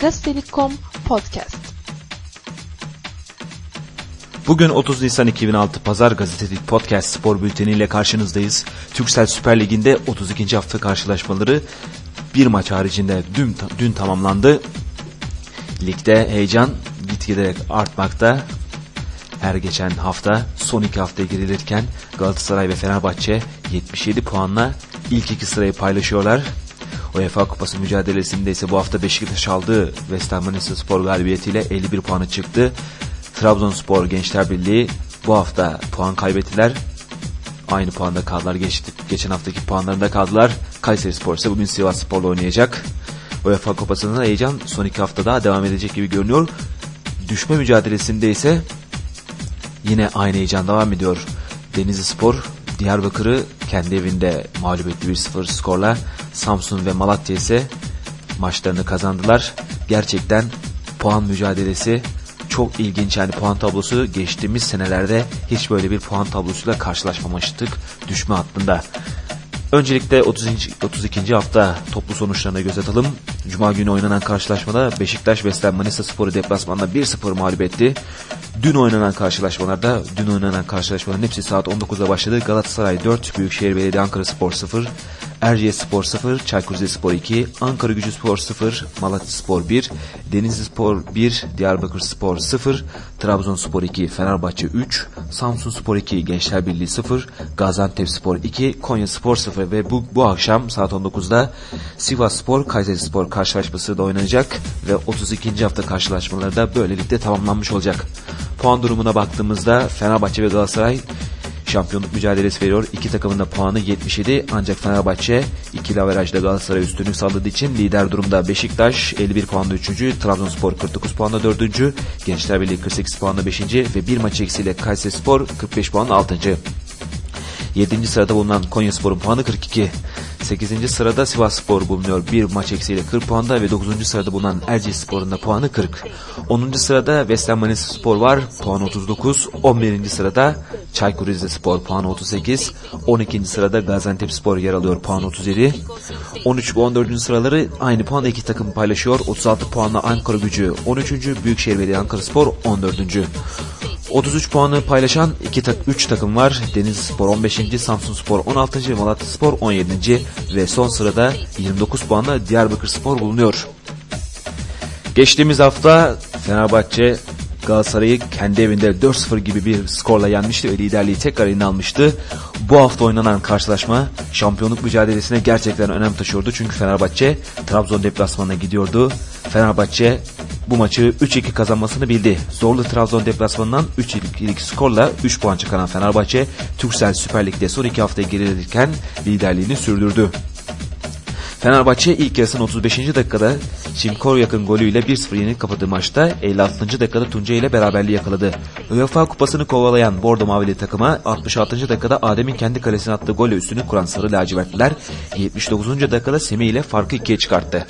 Gazetelik.com Podcast. Bugün 30 Nisan 2006 Pazar Gazetelik Podcast spor bülteniyle karşınızdayız. Türksel Süper Ligi'nde 32. hafta karşılaşmaları bir maç haricinde dün, dün tamamlandı. Ligde heyecan gitgide artmakta. Her geçen hafta son iki haftaya girilirken Galatasaray ve Fenerbahçe 77 puanla ilk iki sırayı paylaşıyorlar. UEFA Kupası mücadelesinde ise bu hafta Beşiktaş aldığı West Ham Spor galibiyetiyle 51 puanı çıktı. Trabzonspor Gençler Birliği bu hafta puan kaybettiler. Aynı puanda kaldılar. Geçti, geçen haftaki puanlarında kaldılar. Kayseri Spor ise bugün Sivas Spor'la oynayacak. UEFA Kupası'nın heyecan son iki hafta daha devam edecek gibi görünüyor. Düşme mücadelesinde ise yine aynı heyecan devam ediyor. Denizli Spor Diyarbakır'ı kendi evinde mağlup etti 1-0 skorla. Samsun ve Malatya ise maçlarını kazandılar. Gerçekten puan mücadelesi çok ilginç yani puan tablosu geçtiğimiz senelerde hiç böyle bir puan tablosuyla karşılaşmamıştık düşme hattında. Öncelikle 30. 32. hafta toplu sonuçlarına göz atalım. Cuma günü oynanan karşılaşmada Beşiktaş Ham Manisa Spor'u deplasmanda 1-0 mağlup etti. Dün oynanan karşılaşmalarda, dün oynanan karşılaşmaların hepsi saat 19'da başladı. Galatasaray 4, Büyükşehir Belediye Ankara Spor 0, Erciyes Spor 0, Çaykur Rizespor 2, Ankara Gücü Spor 0, Malatya Spor 1, Denizli Spor 1, Diyarbakır Spor 0, Trabzonspor 2, Fenerbahçe 3, Samsun Spor 2, Gençler Birliği 0, Gaziantep Spor 2, Konya Spor 0 ve bu, bu akşam saat 19'da Sivas Spor, Kayseri Spor karşılaşması da oynanacak ve 32. hafta karşılaşmaları da böylelikle tamamlanmış olacak. Puan durumuna baktığımızda Fenerbahçe ve Galatasaray şampiyonluk mücadelesi veriyor. İki takımın da puanı 77 ancak Fenerbahçe ikili averajda Galatasaray üstünlük sağladığı için lider durumda. Beşiktaş 51 puanla 3. Trabzonspor 49 puanla 4. Gençler Birliği 48 puanla 5. ve bir maç eksiyle Kayseri Spor 45 puanla 6. 7. sırada bulunan Konya Spor'un puanı 42. 8. sırada Sivas Spor bulunuyor. Bir maç eksiğiyle 40 puanda ve 9. sırada bulunan Erciyes Spor'un da puanı 40. 10. sırada West Manisa Spor var. Puan 39. 11. sırada Çaykur Rizespor puan 38. 12. sırada Gaziantep Spor yer alıyor. Puan 37. 13 ve 14. sıraları aynı puanla iki takım paylaşıyor. 36 puanla Ankara Gücü 13. Büyükşehir Belediye Ankara Spor 14. 33 puanı paylaşan 2 tak 3 takım var. Denizli Spor 15. Samsun Spor 16. Malatya Spor 17. ve son sırada 29 puanla Diyarbakır Spor bulunuyor. Geçtiğimiz hafta Fenerbahçe Galatasaray'ı kendi evinde 4-0 gibi bir skorla yenmişti ve liderliği tekrar eline almıştı. Bu hafta oynanan karşılaşma şampiyonluk mücadelesine gerçekten önem taşıyordu. Çünkü Fenerbahçe Trabzon deplasmanına gidiyordu. Fenerbahçe bu maçı 3-2 kazanmasını bildi. Zorlu Trabzon deplasmanından 3-2'lik skorla 3 puan çıkaran Fenerbahçe, Türksel Süper Lig'de son 2 haftayı gerilerken liderliğini sürdürdü. Fenerbahçe ilk yarısının 35. dakikada Şimkor yakın golüyle 1-0 yenilip kapadığı maçta 56. dakikada Tunca ile beraberliği yakaladı. UEFA kupasını kovalayan Bordo Mavili takıma 66. dakikada Adem'in kendi kalesine attığı golle üstünü kuran Sarı Lacivertliler 79. dakikada Semih ile farkı 2'ye çıkarttı.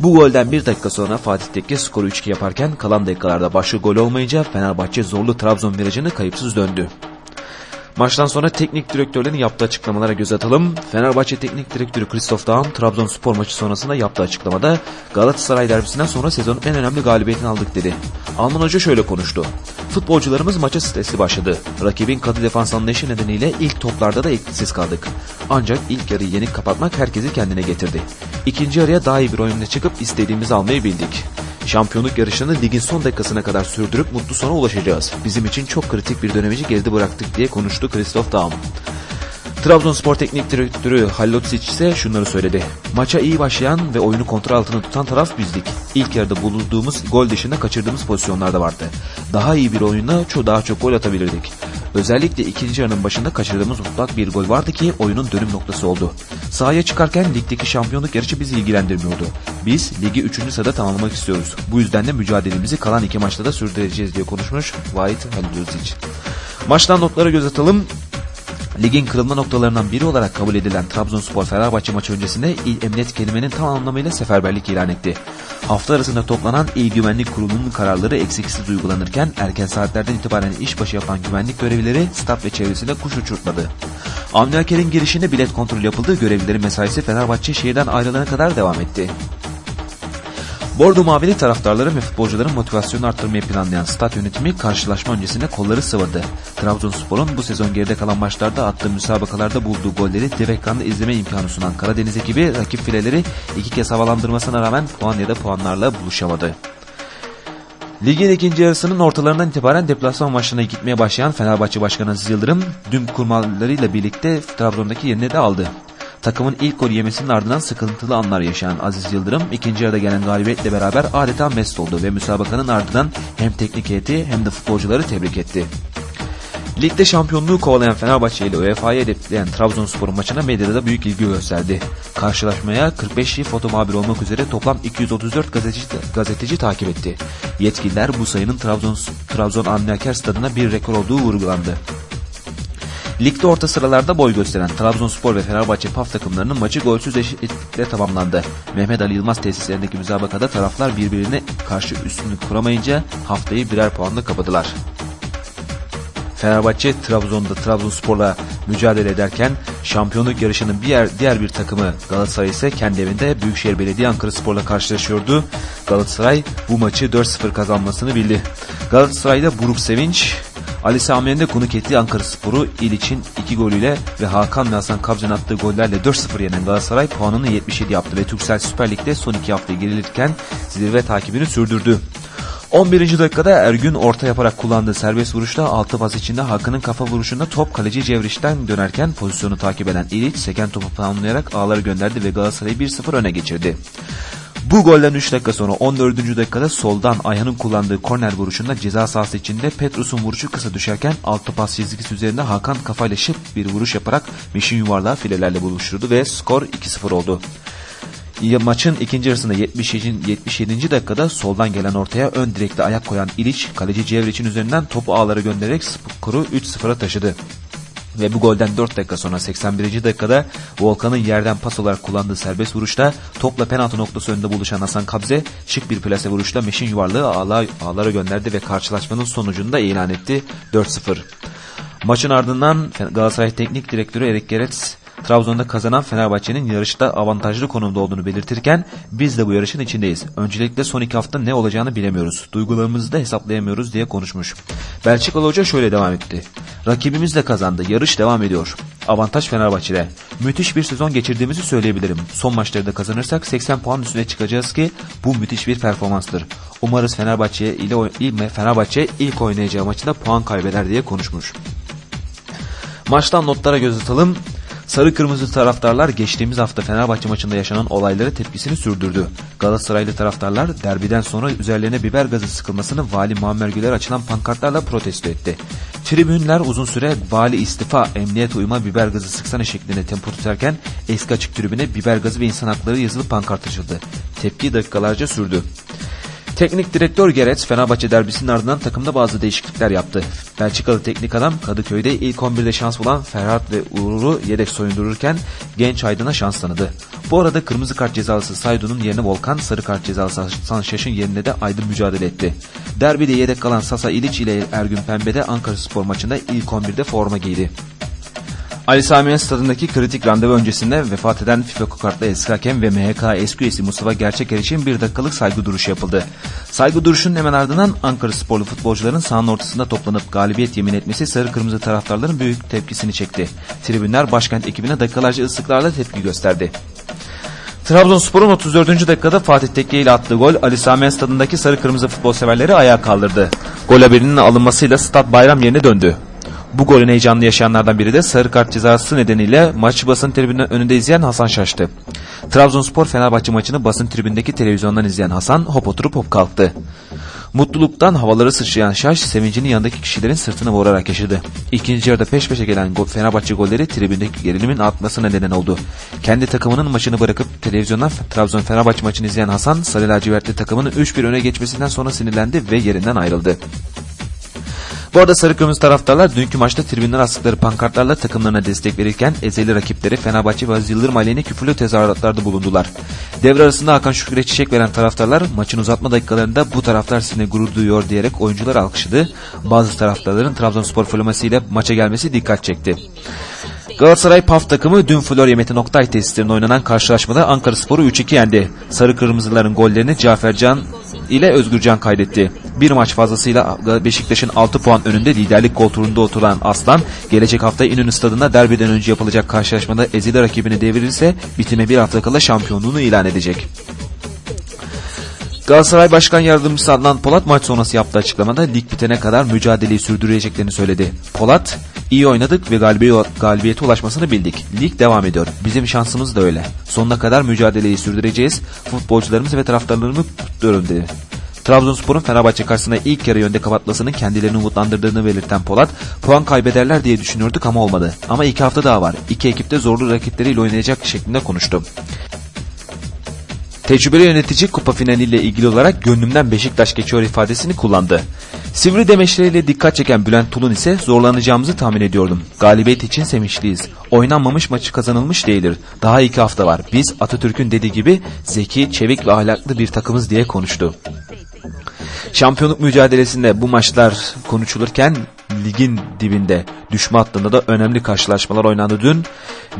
Bu golden bir dakika sonra Fatih Tekke skoru 3-2 yaparken kalan dakikalarda başlı gol olmayınca Fenerbahçe zorlu Trabzon virajını kayıpsız döndü. Maçtan sonra teknik direktörlerin yaptığı açıklamalara göz atalım. Fenerbahçe Teknik Direktörü Christoph Daum Trabzonspor maçı sonrasında yaptığı açıklamada Galatasaray derbisinden sonra sezonun en önemli galibiyetini aldık dedi. Alman hoca şöyle konuştu. Futbolcularımız maça stresli başladı. Rakibin katı defans anlayışı nedeniyle ilk toplarda da etkisiz kaldık. Ancak ilk yarıyı yenik kapatmak herkesi kendine getirdi. İkinci yarıya daha iyi bir oyunla çıkıp istediğimizi almayı bildik. Şampiyonluk yarışını ligin son dakikasına kadar sürdürüp mutlu sona ulaşacağız. Bizim için çok kritik bir dönemici geride bıraktık diye konuştu Christoph Daum. Trabzonspor Teknik Direktörü Halilocic ise şunları söyledi. Maça iyi başlayan ve oyunu kontrol altında tutan taraf bizdik. İlk yarıda bulunduğumuz gol dışında kaçırdığımız pozisyonlar da vardı. Daha iyi bir oyunla çok daha çok gol atabilirdik. Özellikle ikinci yarının başında kaçırdığımız mutlak bir gol vardı ki oyunun dönüm noktası oldu. Sahaya çıkarken ligdeki şampiyonluk yarışı bizi ilgilendirmiyordu. Biz ligi 3. sırada tamamlamak istiyoruz. Bu yüzden de mücadelemizi kalan iki maçta da sürdüreceğiz diye konuşmuş White Halilocic. Maçtan notlara göz atalım. Ligin kırılma noktalarından biri olarak kabul edilen Trabzonspor Fenerbahçe maçı öncesinde İl Emniyet kelimenin tam anlamıyla seferberlik ilan etti. Hafta arasında toplanan İl Güvenlik Kurulu'nun kararları eksiksiz uygulanırken erken saatlerden itibaren işbaşı yapan güvenlik görevlileri stat ve çevresinde kuş uçurtmadı. Avni girişinde bilet kontrol yapıldı. Görevlilerin mesaisi Fenerbahçe şehirden ayrılana kadar devam etti. Bordo Mavili taraftarların ve futbolcuların motivasyonu arttırmayı planlayan stat yönetimi karşılaşma öncesinde kolları sıvadı. Trabzonspor'un bu sezon geride kalan maçlarda attığı müsabakalarda bulduğu golleri dev ekranda izleme imkanı sunan Karadeniz ekibi rakip fileleri iki kez havalandırmasına rağmen puan ya da puanlarla buluşamadı. Ligin ikinci yarısının ortalarından itibaren deplasman maçlarına gitmeye başlayan Fenerbahçe Başkanı Aziz Yıldırım dün kurmalarıyla birlikte Trabzon'daki yerini de aldı. Takımın ilk gol yemesinin ardından sıkıntılı anlar yaşayan Aziz Yıldırım ikinci yarıda gelen galibiyetle beraber adeta mest oldu ve müsabakanın ardından hem teknik heyeti hem de futbolcuları tebrik etti. Ligde şampiyonluğu kovalayan Fenerbahçe ile UEFA'yı hedefleyen Trabzonspor maçına medyada da büyük ilgi gösterdi. Karşılaşmaya 45 iyi foto muhabir olmak üzere toplam 234 gazeteci, gazeteci takip etti. Yetkililer bu sayının Trabzon, Trabzon Avni stadına bir rekor olduğu vurgulandı. Ligde orta sıralarda boy gösteren Trabzonspor ve Fenerbahçe PAF takımlarının maçı golsüz eşitlikle tamamlandı. Mehmet Ali Yılmaz tesislerindeki müsabakada taraflar birbirine karşı üstünlük kuramayınca haftayı birer puanla kapadılar. Fenerbahçe Trabzon'da Trabzonspor'la mücadele ederken şampiyonluk yarışının bir diğer bir takımı Galatasaray ise kendi evinde Büyükşehir Belediye Ankara Spor'la karşılaşıyordu. Galatasaray bu maçı 4-0 kazanmasını bildi. Galatasaray'da Buruk Sevinç Ali Samiyen'de konuk ettiği Ankara Sporu İliç'in 2 golüyle ve Hakan ve Hasan Kabcan attığı gollerle 4-0 yenen Galatasaray puanını 77 yaptı ve Türksel Süper Lig'de son iki haftayı gerilirken zirve takibini sürdürdü. 11. dakikada Ergün orta yaparak kullandığı serbest vuruşta altı pas içinde Hakan'ın kafa vuruşunda top kaleci Cevriş'ten dönerken pozisyonu takip eden İliç seken topu tamamlayarak ağları gönderdi ve Galatasaray'ı 1-0 öne geçirdi. Bu golden 3 dakika sonra 14. dakikada soldan Ayhan'ın kullandığı korner vuruşunda ceza sahası içinde Petrus'un vuruşu kısa düşerken altı pas çizgisi üzerinde Hakan kafayla şıp bir vuruş yaparak Mişin yuvarlağı filelerle buluşturdu ve skor 2-0 oldu. Maçın ikinci yarısında 77. 77. dakikada soldan gelen ortaya ön direkte ayak koyan İliç, kaleci Cevriç'in üzerinden topu ağlara göndererek skoru 3-0'a taşıdı. Ve bu golden 4 dakika sonra 81. dakikada Volkan'ın yerden pas olarak kullandığı serbest vuruşta topla penaltı noktası önünde buluşan Hasan Kabze şık bir plase vuruşla meşin yuvarlığı ağla, ağlara gönderdi ve karşılaşmanın sonucunu da ilan etti 4-0. Maçın ardından Galatasaray Teknik Direktörü Erik Gerets Trabzon'da kazanan Fenerbahçe'nin yarışta avantajlı konumda olduğunu belirtirken biz de bu yarışın içindeyiz. Öncelikle son iki hafta ne olacağını bilemiyoruz. Duygularımızı da hesaplayamıyoruz diye konuşmuş. Belçikalı Hoca şöyle devam etti. Rakibimiz de kazandı. Yarış devam ediyor. Avantaj Fenerbahçe'de. Müthiş bir sezon geçirdiğimizi söyleyebilirim. Son maçları da kazanırsak 80 puan üstüne çıkacağız ki bu müthiş bir performanstır. Umarız Fenerbahçe ile Fenerbahçe ilk oynayacağı maçında puan kaybeder diye konuşmuş. Maçtan notlara göz atalım. Sarı kırmızı taraftarlar geçtiğimiz hafta Fenerbahçe maçında yaşanan olaylara tepkisini sürdürdü. Galatasaraylı taraftarlar derbiden sonra üzerlerine biber gazı sıkılmasını Vali Muammer Güler açılan pankartlarla protesto etti. Tribünler uzun süre vali istifa, emniyet uyma biber gazı sıksana şeklinde tempo tutarken eski açık tribüne biber gazı ve insan hakları yazılı pankart açıldı. Tepki dakikalarca sürdü. Teknik direktör Gerets Fenerbahçe derbisinin ardından takımda bazı değişiklikler yaptı. Belçikalı teknik adam Kadıköy'de ilk 11'de şans bulan Ferhat ve Uğur'u yedek soyundururken genç Aydın'a şans tanıdı. Bu arada kırmızı kart cezalısı Saydu'nun yerine Volkan, sarı kart cezalısı Sanşaş'ın yerine de Aydın mücadele etti. Derbide yedek kalan Sasa İliç ile Ergün Pembe'de Ankara Spor maçında ilk 11'de forma giydi. Ali Sami stadındaki kritik randevu öncesinde vefat eden FIFA kokartlı eski hakem ve MHK eski üyesi Mustafa Gerçeker için bir dakikalık saygı duruşu yapıldı. Saygı duruşunun hemen ardından Ankara sporlu futbolcuların sahanın ortasında toplanıp galibiyet yemin etmesi sarı kırmızı taraftarların büyük tepkisini çekti. Tribünler başkent ekibine dakikalarca ıslıklarla tepki gösterdi. Trabzonspor'un 34. dakikada Fatih Tekke ile attığı gol Ali Sami stadındaki sarı kırmızı futbol severleri ayağa kaldırdı. Gol haberinin alınmasıyla stat bayram yerine döndü. Bu golün heyecanlı yaşayanlardan biri de sarı kart cezası nedeniyle maçı basın tribünün önünde izleyen Hasan şaştı. Trabzonspor Fenerbahçe maçını basın tribündeki televizyondan izleyen Hasan hop oturup hop kalktı. Mutluluktan havaları sıçrayan Şaş sevincini yanındaki kişilerin sırtına vurarak yaşadı. İkinci yarıda peş peşe gelen Fenerbahçe golleri tribündeki gerilimin artmasına neden oldu. Kendi takımının maçını bırakıp televizyondan Trabzon Fenerbahçe maçını izleyen Hasan Sarı lacivertli takımının 3-1 öne geçmesinden sonra sinirlendi ve yerinden ayrıldı. Bu arada sarı kırmızı taraftarlar dünkü maçta tribünler astıkları pankartlarla takımlarına destek verirken ezeli rakipleri Fenerbahçe ve Aziz Yıldırım aleyhine küfürlü tezahüratlarda bulundular. Devre arasında Hakan Şükür'e çiçek veren taraftarlar maçın uzatma dakikalarında bu taraftar sizinle gurur duyuyor diyerek oyuncular alkışladı. Bazı taraftarların Trabzonspor formasıyla maça gelmesi dikkat çekti. Galatasaray PAF takımı dün Florya Metin Oktay tesislerinde oynanan karşılaşmada Ankara Sporu 3-2 yendi. Sarı Kırmızıların gollerini Cafercan ile Özgürcan kaydetti. Bir maç fazlasıyla Beşiktaş'ın 6 puan önünde liderlik koltuğunda oturan Aslan, gelecek hafta İnönü Stadı'nda derbiden önce yapılacak karşılaşmada ezili rakibini devirirse bitime bir hafta kala şampiyonluğunu ilan edecek. Galatasaray Başkan Yardımcısı Adnan Polat maç sonrası yaptığı açıklamada lig bitene kadar mücadeleyi sürdüreceklerini söyledi. Polat, iyi oynadık ve galibiyete ulaşmasını bildik. Lig devam ediyor. Bizim şansımız da öyle. Sonuna kadar mücadeleyi sürdüreceğiz. Futbolcularımız ve taraftarlarımı kutluyorum dedi. Trabzonspor'un Fenerbahçe karşısında ilk yarı yönde kapatmasının kendilerini umutlandırdığını belirten Polat, puan kaybederler diye düşünüyorduk ama olmadı. Ama iki hafta daha var. İki ekip de zorlu rakipleriyle oynayacak şeklinde konuştu. Tecrübeli yönetici kupa finaliyle ilgili olarak gönlümden Beşiktaş geçiyor ifadesini kullandı. Sivri demeçleriyle dikkat çeken Bülent Tulun ise zorlanacağımızı tahmin ediyordum. Galibiyet için sevinçliyiz. Oynanmamış maçı kazanılmış değildir. Daha iki hafta var. Biz Atatürk'ün dediği gibi zeki, çevik ve ahlaklı bir takımız diye konuştu. Şampiyonluk mücadelesinde bu maçlar konuşulurken ligin dibinde düşme hattında da önemli karşılaşmalar oynandı dün.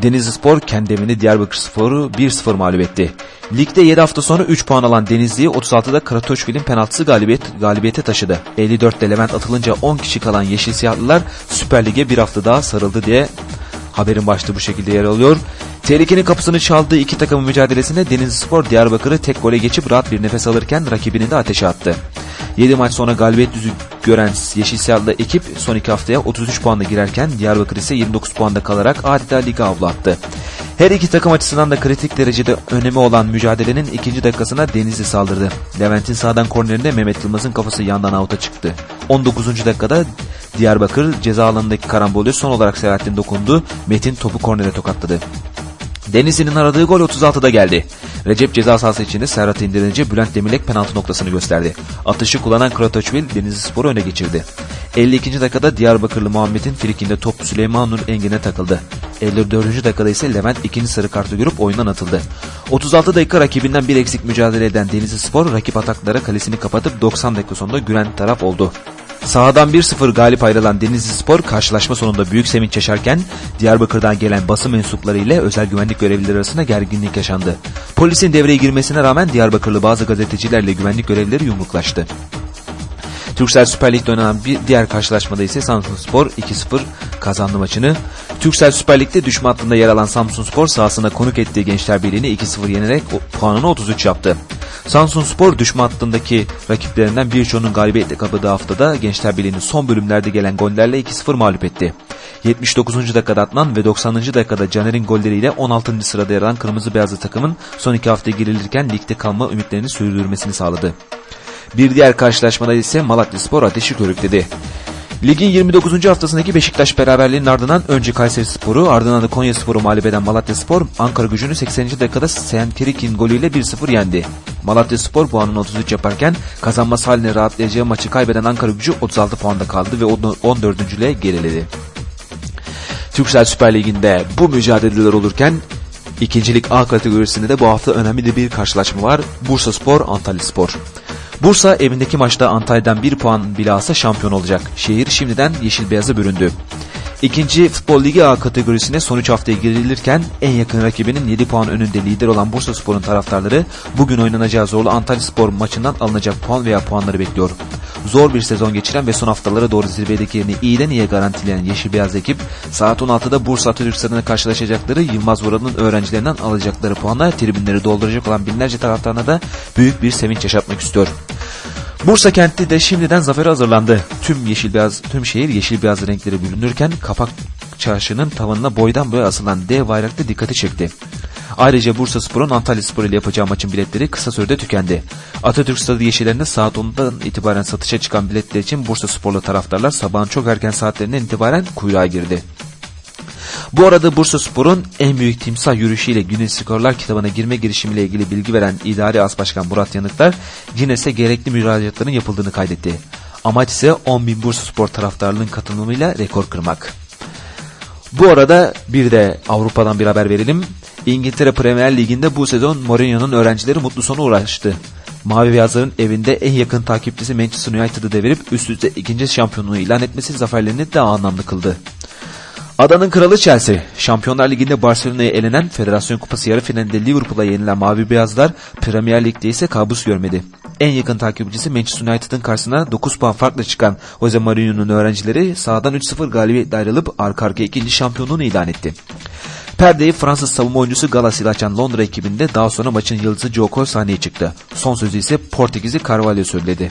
Denizli Spor kendi evinde Diyarbakır Spor'u 1-0 mağlup etti. Ligde 7 hafta sonra 3 puan alan Denizli'yi 36'da Karatoşvil'in penaltısı galibiyet, galibiyete taşıdı. 54'te Levent atılınca 10 kişi kalan Yeşil Siyahlılar Süper Lig'e bir hafta daha sarıldı diye haberin başlığı bu şekilde yer alıyor. Tehlikenin kapısını çaldığı iki takımın mücadelesinde Denizli Spor Diyarbakır'ı tek gole geçip rahat bir nefes alırken rakibini de ateşe attı. 7 maç sonra galibiyet yüzü gören Yeşil Siyahlı ekip son iki haftaya 33 puanla girerken Diyarbakır ise 29 puanda kalarak adeta lige avlattı. Her iki takım açısından da kritik derecede önemi olan mücadelenin ikinci dakikasına Denizli saldırdı. Levent'in sağdan kornerinde Mehmet Yılmaz'ın kafası yandan avuta çıktı. 19. dakikada Diyarbakır ceza alanındaki karambolü son olarak Selahattin dokundu. Metin topu kornere tokatladı. Denizli'nin aradığı gol 36'da geldi. Recep ceza sahası içinde Serhat'ı indirince Bülent Demirlek penaltı noktasını gösterdi. Atışı kullanan Kratoçvil Denizli Spor'u öne geçirdi. 52. dakikada Diyarbakırlı Muhammed'in frikinde top Süleyman Nur Engin'e takıldı. 54. dakikada ise Levent ikinci sarı kartı görüp oyundan atıldı. 36 dakika rakibinden bir eksik mücadele eden Denizli Spor rakip ataklara kalesini kapatıp 90 dakika sonunda gülen taraf oldu. Sahadan 1-0 galip ayrılan Denizli Spor karşılaşma sonunda büyük sevinç yaşarken Diyarbakır'dan gelen basın mensupları ile özel güvenlik görevlileri arasında gerginlik yaşandı. Polisin devreye girmesine rağmen Diyarbakırlı bazı gazetecilerle güvenlik görevlileri yumruklaştı. Türksel Süper Lig'de oynanan bir diğer karşılaşmada ise Samsun Spor 2-0 kazandı maçını. Türksel Süper Lig'de düşme hattında yer alan Samsun Spor sahasına konuk ettiği Gençler Birliği'ni 2-0 yenerek puanını 33 yaptı. Samsun Spor düşme hattındaki rakiplerinden birçoğunun galibiyetle kapadığı haftada Gençler Birliği'nin son bölümlerde gelen gollerle 2-0 mağlup etti. 79. dakikada Adnan ve 90. dakikada Caner'in golleriyle 16. sırada yer alan Kırmızı Beyazlı takımın son iki hafta girilirken ligde kalma ümitlerini sürdürmesini sağladı. Bir diğer karşılaşmada ise Malatya Spor ateşi körükledi. Ligin 29. haftasındaki Beşiktaş beraberliğinin ardından önce Kayseri Sporu ardından da Konya Sporu mağlup eden Malatya Spor Ankara gücünü 80. dakikada Senkerik'in golüyle 1-0 yendi. Malatya Spor puanını 33 yaparken kazanması haline rahatlayacağı maçı kaybeden Ankara gücü 36 puanda kaldı ve 14. ile geriledi. Türksel Süper Ligi'nde bu mücadeleler olurken ikincilik A kategorisinde de bu hafta önemli bir karşılaşma var. Bursa Spor, Antalya Spor. Bursa evindeki maçta Antalya'dan bir puan bile alsa şampiyon olacak. Şehir şimdiden yeşil beyaza büründü. İkinci Futbol Ligi A kategorisine son 3 haftaya girilirken en yakın rakibinin 7 puan önünde lider olan Bursa Spor'un taraftarları bugün oynanacağı zorlu Antalya Spor maçından alınacak puan veya puanları bekliyor. Zor bir sezon geçiren ve son haftalara doğru zirvedeki yerini iyiden iyiye garantileyen Yeşil Beyaz ekip saat 16'da Bursa Atatürk Stadı'na karşılaşacakları Yılmaz Vural'ın öğrencilerinden alacakları puanla tribünleri dolduracak olan binlerce taraftarına da büyük bir sevinç yaşatmak istiyor. Bursa kenti de şimdiden zafere hazırlandı. Tüm yeşil beyaz, tüm şehir yeşil beyaz renkleri bürünürken kapak çarşının tavanına boydan boya asılan dev bayrakta dikkati çekti. Ayrıca Bursa Spor'un Antalya Spor ile yapacağı maçın biletleri kısa sürede tükendi. Atatürk Stadı yeşillerinde saat 10'dan itibaren satışa çıkan biletler için Bursa Sporlu taraftarlar sabahın çok erken saatlerinden itibaren kuyruğa girdi. Bu arada Bursa Spor'un en büyük timsah yürüyüşüyle Guinness Skorlar kitabına girme girişimiyle ilgili bilgi veren İdari As Başkan Murat Yanıklar Guinness'e gerekli müracaatların yapıldığını kaydetti. Amaç ise 10 bin Bursa Spor taraftarlığının katılımıyla rekor kırmak. Bu arada bir de Avrupa'dan bir haber verelim. İngiltere Premier Ligi'nde bu sezon Mourinho'nun öğrencileri mutlu sona uğraştı. Mavi Beyazların evinde en yakın takipçisi Manchester United'ı devirip üst üste ikinci şampiyonluğu ilan etmesi zaferlerini daha anlamlı kıldı. Adanın kralı Chelsea, Şampiyonlar Ligi'nde Barcelona'ya elenen Federasyon Kupası yarı finalinde Liverpool'a yenilen Mavi Beyazlar Premier Lig'de ise kabus görmedi. En yakın takipçisi Manchester United'ın karşısına 9 puan farkla çıkan Jose Mourinho'nun öğrencileri sahadan 3-0 galibiyetle ayrılıp arka arkaya ikinci şampiyonluğunu ilan etti. Perdeyi Fransız savunma oyuncusu Galas ile açan Londra ekibinde daha sonra maçın yıldızı Joe Cole sahneye çıktı. Son sözü ise Portekizli Carvalho söyledi.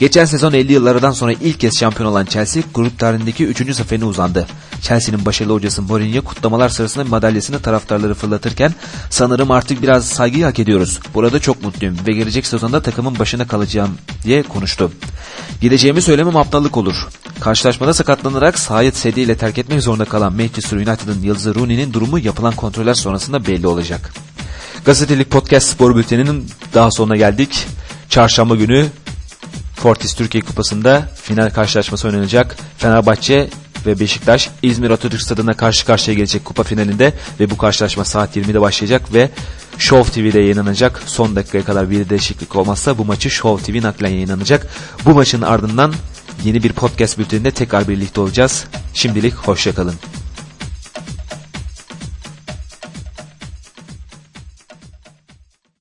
Geçen sezon 50 yıllardan sonra ilk kez şampiyon olan Chelsea grup tarihindeki 3. zaferine uzandı. Chelsea'nin başarılı hocası Mourinho kutlamalar sırasında madalyasını taraftarları fırlatırken sanırım artık biraz saygıyı hak ediyoruz. Burada çok mutluyum ve gelecek sezonda takımın başında kalacağım diye konuştu. Gideceğimi söylemem aptallık olur. Karşılaşmada sakatlanarak sahayı sedyeyle terk etmek zorunda kalan Manchester United'ın yıldızı Rooney'nin durumu yapılan kontroller sonrasında belli olacak. Gazetelik Podcast Spor Bülteni'nin daha sonuna geldik. Çarşamba günü Fortis Türkiye Kupası'nda final karşılaşması oynanacak. Fenerbahçe ve Beşiktaş İzmir Atatürk Stadı'na karşı karşıya gelecek kupa finalinde ve bu karşılaşma saat 20'de başlayacak ve Show TV'de yayınlanacak. Son dakikaya kadar bir değişiklik olmazsa bu maçı Show TV naklen yayınlanacak. Bu maçın ardından yeni bir podcast bülteninde tekrar birlikte olacağız. Şimdilik hoşçakalın.